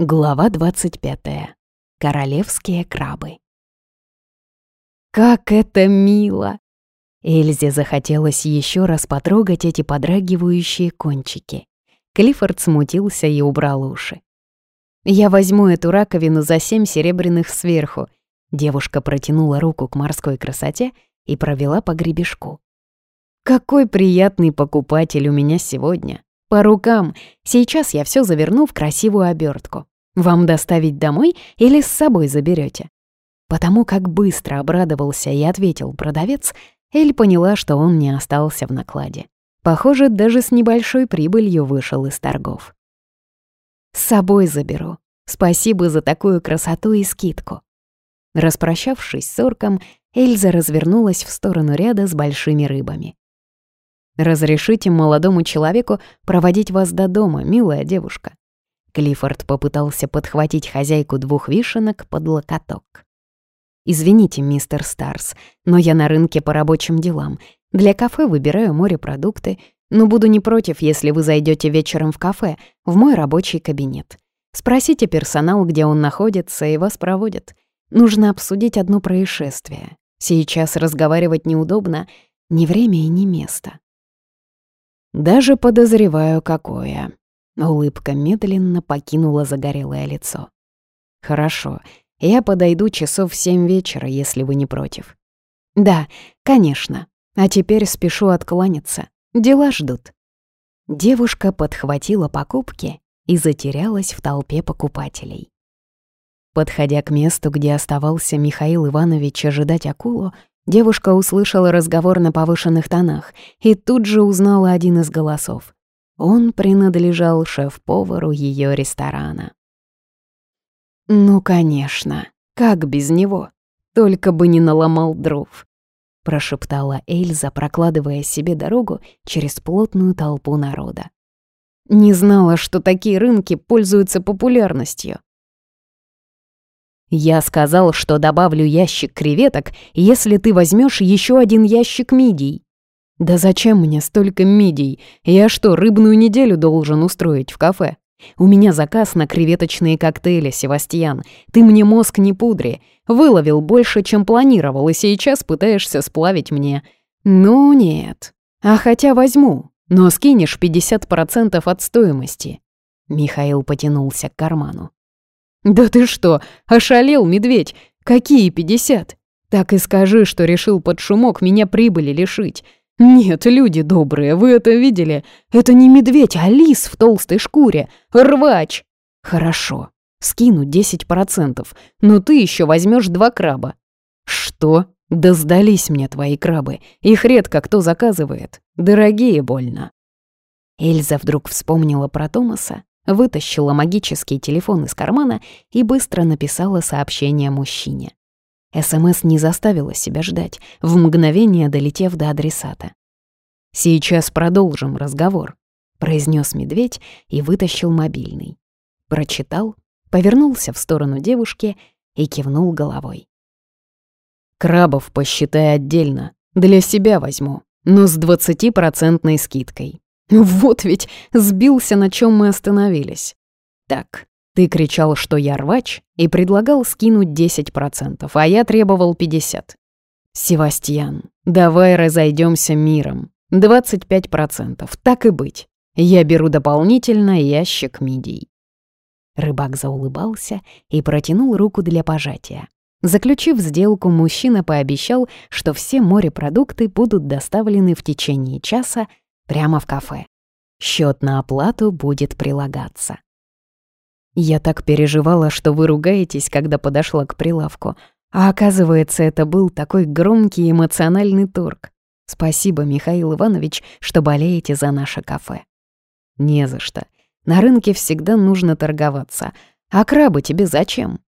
Глава 25. Королевские крабы. Как это мило! Эльзе захотелось еще раз потрогать эти подрагивающие кончики. Клиффорд смутился и убрал уши. «Я возьму эту раковину за семь серебряных сверху». Девушка протянула руку к морской красоте и провела по гребешку. «Какой приятный покупатель у меня сегодня!» По рукам. Сейчас я все заверну в красивую обертку. Вам доставить домой или с собой заберете? Потому как быстро обрадовался и ответил продавец, Эль поняла, что он не остался в накладе. Похоже, даже с небольшой прибылью вышел из торгов. «С собой заберу. Спасибо за такую красоту и скидку». Распрощавшись с орком, Эльза развернулась в сторону ряда с большими рыбами. «Разрешите молодому человеку проводить вас до дома, милая девушка». Клиффорд попытался подхватить хозяйку двух вишенок под локоток. «Извините, мистер Старс, но я на рынке по рабочим делам. Для кафе выбираю морепродукты, но буду не против, если вы зайдете вечером в кафе, в мой рабочий кабинет. Спросите персонал, где он находится, и вас проводят. Нужно обсудить одно происшествие. Сейчас разговаривать неудобно, ни время и ни место». Даже подозреваю, какое. Улыбка медленно покинула загорелое лицо. Хорошо, я подойду часов в семь вечера, если вы не против. Да, конечно. А теперь спешу откланяться. Дела ждут. Девушка подхватила покупки и затерялась в толпе покупателей. Подходя к месту, где оставался Михаил Иванович ожидать акулу, Девушка услышала разговор на повышенных тонах и тут же узнала один из голосов. Он принадлежал шеф-повару ее ресторана. «Ну, конечно, как без него? Только бы не наломал дров», — прошептала Эльза, прокладывая себе дорогу через плотную толпу народа. «Не знала, что такие рынки пользуются популярностью. Я сказал, что добавлю ящик креветок, если ты возьмешь еще один ящик мидий. Да зачем мне столько мидий? Я что, рыбную неделю должен устроить в кафе? У меня заказ на креветочные коктейли, Севастьян. Ты мне мозг не пудри. Выловил больше, чем планировал, и сейчас пытаешься сплавить мне. Ну нет. А хотя возьму, но скинешь 50% от стоимости. Михаил потянулся к карману. «Да ты что, ошалел, медведь? Какие пятьдесят? Так и скажи, что решил под шумок меня прибыли лишить. Нет, люди добрые, вы это видели? Это не медведь, а лис в толстой шкуре. Рвач!» «Хорошо, скину 10%, но ты еще возьмешь два краба». «Что? Да сдались мне твои крабы. Их редко кто заказывает. Дорогие больно». Эльза вдруг вспомнила про Томаса вытащила магический телефон из кармана и быстро написала сообщение мужчине. СМС не заставила себя ждать, в мгновение долетев до адресата. «Сейчас продолжим разговор», — произнес медведь и вытащил мобильный. Прочитал, повернулся в сторону девушки и кивнул головой. «Крабов посчитай отдельно, для себя возьму, но с двадцатипроцентной скидкой. Вот ведь сбился, на чем мы остановились. Так, ты кричал, что я рвач, и предлагал скинуть 10%, а я требовал 50%. Севастьян, давай разойдемся миром. 25%, так и быть. Я беру дополнительно ящик мидий. Рыбак заулыбался и протянул руку для пожатия. Заключив сделку, мужчина пообещал, что все морепродукты будут доставлены в течение часа Прямо в кафе. Счет на оплату будет прилагаться. Я так переживала, что вы ругаетесь, когда подошла к прилавку. А оказывается, это был такой громкий эмоциональный торг. Спасибо, Михаил Иванович, что болеете за наше кафе. Не за что. На рынке всегда нужно торговаться. А крабы тебе зачем?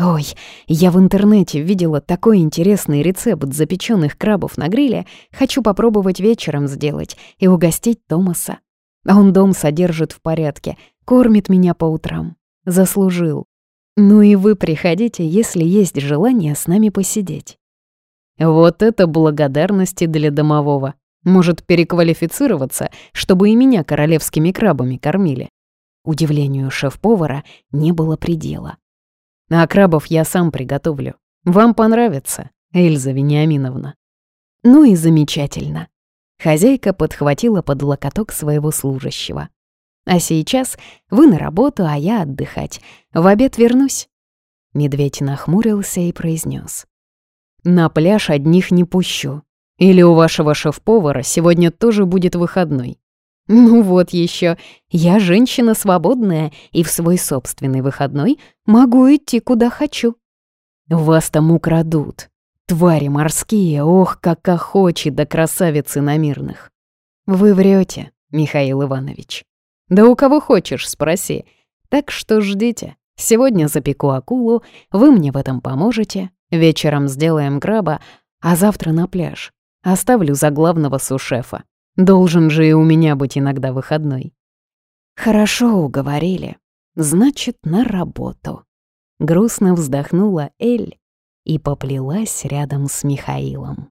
Ой, я в интернете видела такой интересный рецепт запеченных крабов на гриле. Хочу попробовать вечером сделать и угостить Томаса. А он дом содержит в порядке, кормит меня по утрам. Заслужил. Ну и вы приходите, если есть желание с нами посидеть. Вот это благодарности для домового. Может переквалифицироваться, чтобы и меня королевскими крабами кормили. Удивлению шеф-повара не было предела. «А крабов я сам приготовлю. Вам понравится, Эльза Вениаминовна». «Ну и замечательно». Хозяйка подхватила под локоток своего служащего. «А сейчас вы на работу, а я отдыхать. В обед вернусь». Медведь нахмурился и произнес: «На пляж одних не пущу. Или у вашего шеф-повара сегодня тоже будет выходной?» «Ну вот еще, я женщина свободная и в свой собственный выходной могу идти куда хочу». «Вас там украдут. Твари морские, ох, как охочи до красавицы намирных». «Вы врете, Михаил Иванович. Да у кого хочешь, спроси. Так что ждите. Сегодня запеку акулу, вы мне в этом поможете, вечером сделаем краба, а завтра на пляж. Оставлю за главного сушефа. Должен же и у меня быть иногда выходной. Хорошо уговорили. Значит, на работу. Грустно вздохнула Эль и поплелась рядом с Михаилом.